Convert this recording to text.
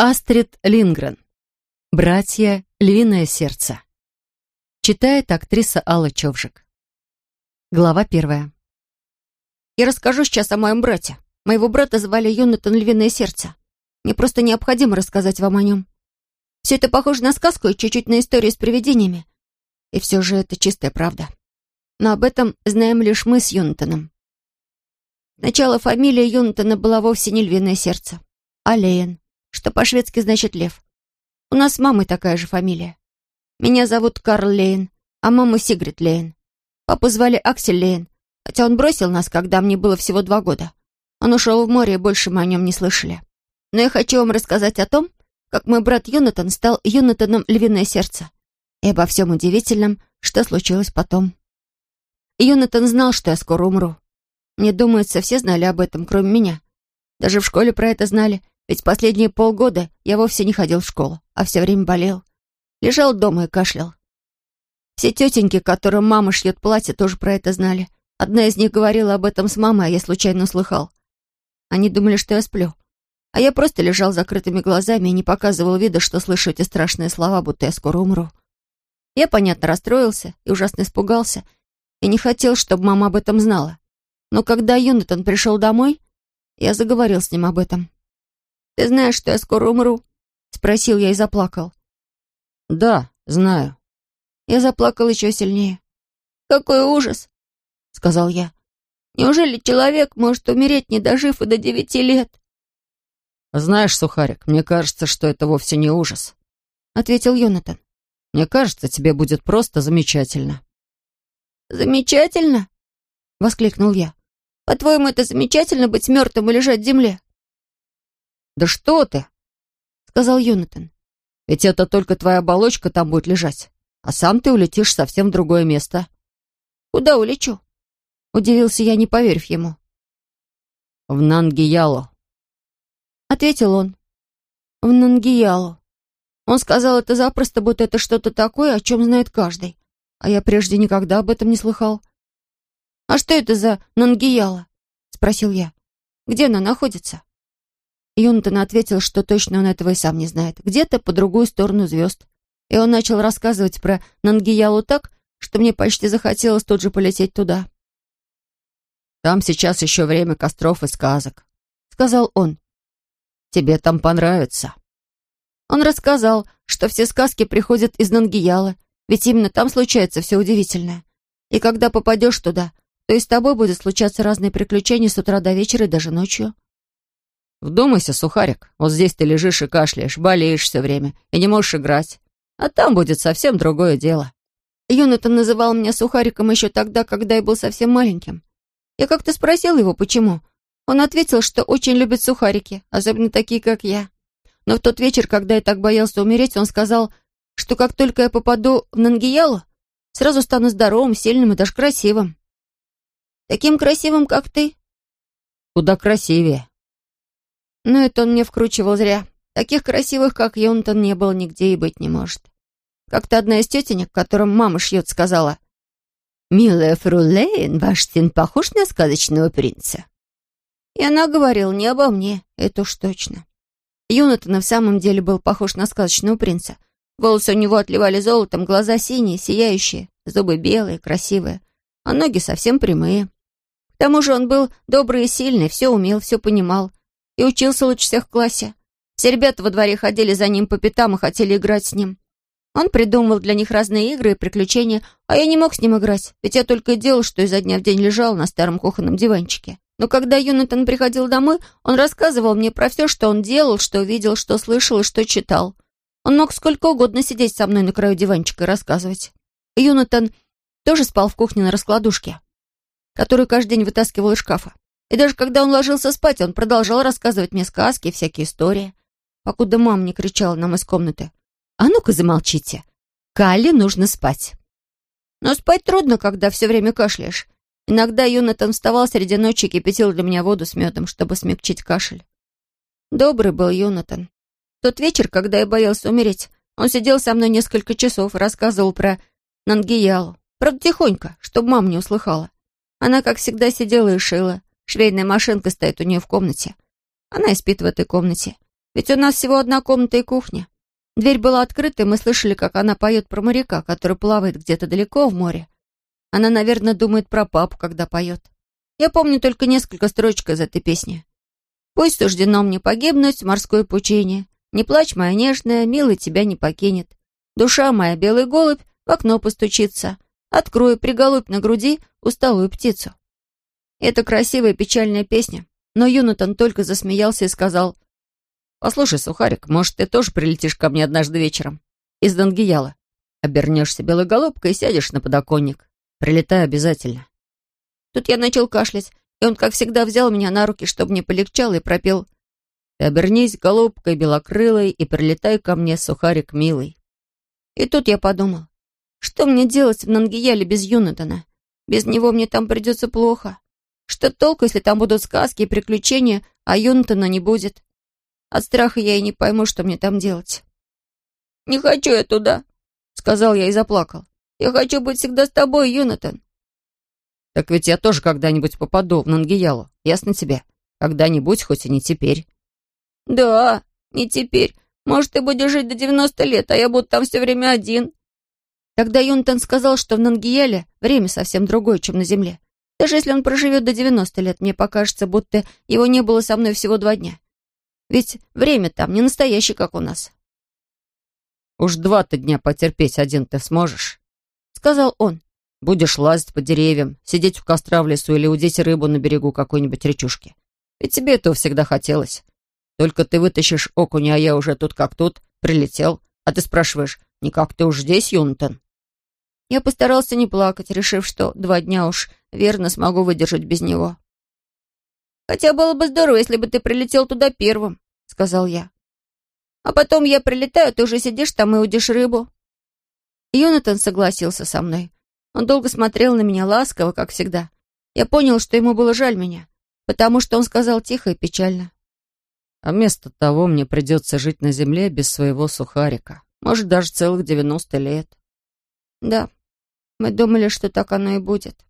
Астрид Лингрен. Братья Львиное сердце. Читает актриса Алла Човжик. Глава первая. Я расскажу сейчас о моем брате. Моего брата звали Йонатан Львиное сердце. Мне просто необходимо рассказать вам о нем. Все это похоже на сказку и чуть-чуть на историю с привидениями. И все же это чистая правда. Но об этом знаем лишь мы с Йонатаном. Сначала фамилия Йонатана была вовсе не Львиное сердце, а Лейен, что по-шведски значит «лев». У нас с мамой такая же фамилия. Меня зовут Карл Лейн, а маму Сигрид Лейн. Папу звали Аксель Лейн, хотя он бросил нас, когда мне было всего два года. Он ушел в море, и больше мы о нем не слышали. Но я хочу вам рассказать о том, как мой брат Йонатан стал Йонатаном Львиное Сердце, и обо всем удивительном, что случилось потом. Йонатан знал, что я скоро умру. Мне думается, все знали об этом, кроме меня. Даже в школе про это знали, ведь последние полгода я вовсе не ходил в школу, а все время болел. Лежал дома и кашлял. Все тетеньки, которым мама шьет платье, тоже про это знали. Одна из них говорила об этом с мамой, а я случайно услыхал. Они думали, что я сплю. А я просто лежал закрытыми глазами и не показывал вида, что слышу эти страшные слова, будто я скоро умру. Я, понятно, расстроился и ужасно испугался, и не хотел, чтобы мама об этом знала. Но когда Юнатан пришел домой, я заговорил с ним об этом. «Ты знаешь, что я скоро умру?» — спросил я и заплакал. «Да, знаю». Я заплакал еще сильнее. «Какой ужас!» — сказал я. «Неужели человек может умереть, не дожив и до девяти лет?» «Знаешь, Сухарик, мне кажется, что это вовсе не ужас», — ответил Йонатан. «Мне кажется, тебе будет просто замечательно». «Замечательно?» — воскликнул я. «По-твоему, это замечательно быть мертвым и лежать в земле?» «Да что ты!» — сказал Йонатан. «Ведь это только твоя оболочка там будет лежать, а сам ты улетишь совсем в другое место». «Куда улечу?» — удивился я, не поверив ему. «В Нангиялу», — ответил он. «В Нангиялу». Он сказал это запросто, будто это что-то такое, о чем знает каждый. А я прежде никогда об этом не слыхал. «А что это за Нангияла?» — спросил я. «Где она находится?» Юнтон ответил, что точно он этого и сам не знает. Где-то по другую сторону звезд. И он начал рассказывать про Нангиялу так, что мне почти захотелось тут же полететь туда. «Там сейчас еще время костров и сказок», — сказал он. «Тебе там понравится». Он рассказал, что все сказки приходят из Нангияла, ведь именно там случается все удивительное. И когда попадешь туда, то и с тобой будут случаться разные приключения с утра до вечера и даже ночью. Вдумайся, сухарик, вот здесь ты лежишь и кашляешь, болеешь все время и не можешь играть. А там будет совсем другое дело. Юнатан называл меня сухариком еще тогда, когда я был совсем маленьким. Я как-то спросил его, почему. Он ответил, что очень любит сухарики, особенно такие, как я. Но в тот вечер, когда я так боялся умереть, он сказал, что как только я попаду в Нангиялу, сразу стану здоровым, сильным и даже красивым. Таким красивым, как ты?» «Куда красивее». Но это он мне вкручивал зря. Таких красивых, как Йонтон, не было нигде и быть не может. Как-то одна из тетенек, которым мама шьет, сказала, «Милая фрулейн, ваш сын похож на сказочного принца». И она говорила не обо мне, это уж точно. Юнатан на самом деле был похож на сказочного принца. Волосы у него отливали золотом, глаза синие, сияющие, зубы белые, красивые, а ноги совсем прямые. К тому же он был добрый и сильный, все умел, все понимал. И учился лучше всех в классе. Все ребята во дворе ходили за ним по пятам и хотели играть с ним. Он придумывал для них разные игры и приключения, а я не мог с ним играть, ведь я только и делал, что изо дня в день лежал на старом кухонном диванчике. Но когда Юнатан приходил домой, он рассказывал мне про все, что он делал, что видел, что слышал и что читал. Он мог сколько угодно сидеть со мной на краю диванчика и рассказывать. Юнатан тоже спал в кухне на раскладушке которую каждый день вытаскивал из шкафа. И даже когда он ложился спать, он продолжал рассказывать мне сказки и всякие истории, покуда мама не кричала нам из комнаты. «А ну-ка замолчите! Калле нужно спать!» Но спать трудно, когда все время кашляешь. Иногда Юнатан вставал среди ночи и кипятил для меня воду с медом, чтобы смягчить кашель. Добрый был Юнатан. Тот вечер, когда я боялся умереть, он сидел со мной несколько часов и рассказывал про Нангиялу. Правда, тихонько, чтобы мама не услыхала. Она, как всегда, сидела и шила. Швейная машинка стоит у нее в комнате. Она и спит в этой комнате. Ведь у нас всего одна комната и кухня. Дверь была открыта, и мы слышали, как она поет про моряка, который плавает где-то далеко в море. Она, наверное, думает про папу, когда поет. Я помню только несколько строчек из этой песни. «Пусть суждено мне погибнуть в морской пучине. Не плачь, моя нежная, милый тебя не покинет. Душа моя, белый голубь, в окно постучится. Открой, приголубь на груди усталую птицу». Это красивая печальная песня, но Юнатан только засмеялся и сказал, «Послушай, Сухарик, может, ты тоже прилетишь ко мне однажды вечером? Из Дангияла. Обернешься белой голубкой и сядешь на подоконник. Прилетай обязательно». Тут я начал кашлять, и он, как всегда, взял меня на руки, чтобы мне полегчало, и пропел «Ты обернись голубкой белокрылой и прилетай ко мне, Сухарик милый». И тут я подумал, что мне делать в Нангияле без Юнатана? Без него мне там придется плохо. Что толку, если там будут сказки и приключения, а Юнатана не будет? От страха я и не пойму, что мне там делать. «Не хочу я туда», — сказал я и заплакал. «Я хочу быть всегда с тобой, Юнатан». «Так ведь я тоже когда-нибудь попаду в Нангиялу, ясно тебе? Когда-нибудь, хоть и не теперь». «Да, не теперь. Может, ты будешь жить до девяносто лет, а я буду там все время один». Тогда Юнтон сказал, что в Нангияле время совсем другое, чем на Земле. Даже если он проживет до 90 лет, мне покажется, будто его не было со мной всего два дня. Ведь время там не настоящее, как у нас. «Уж два-то дня потерпеть один ты сможешь», — сказал он. «Будешь лазить по деревьям, сидеть у костра в лесу или удить рыбу на берегу какой-нибудь речушки. Ведь тебе этого всегда хотелось. Только ты вытащишь окуня, а я уже тут как тут, прилетел. А ты спрашиваешь, не как ты уж здесь, Юнтон?» Я постарался не плакать, решив, что два дня уж верно смогу выдержать без него. «Хотя было бы здорово, если бы ты прилетел туда первым», — сказал я. «А потом я прилетаю, ты уже сидишь там и удишь рыбу». Йонатан согласился со мной. Он долго смотрел на меня ласково, как всегда. Я понял, что ему было жаль меня, потому что он сказал тихо и печально. «А вместо того мне придется жить на земле без своего сухарика. Может, даже целых девяносто лет». «Да, мы думали, что так оно и будет.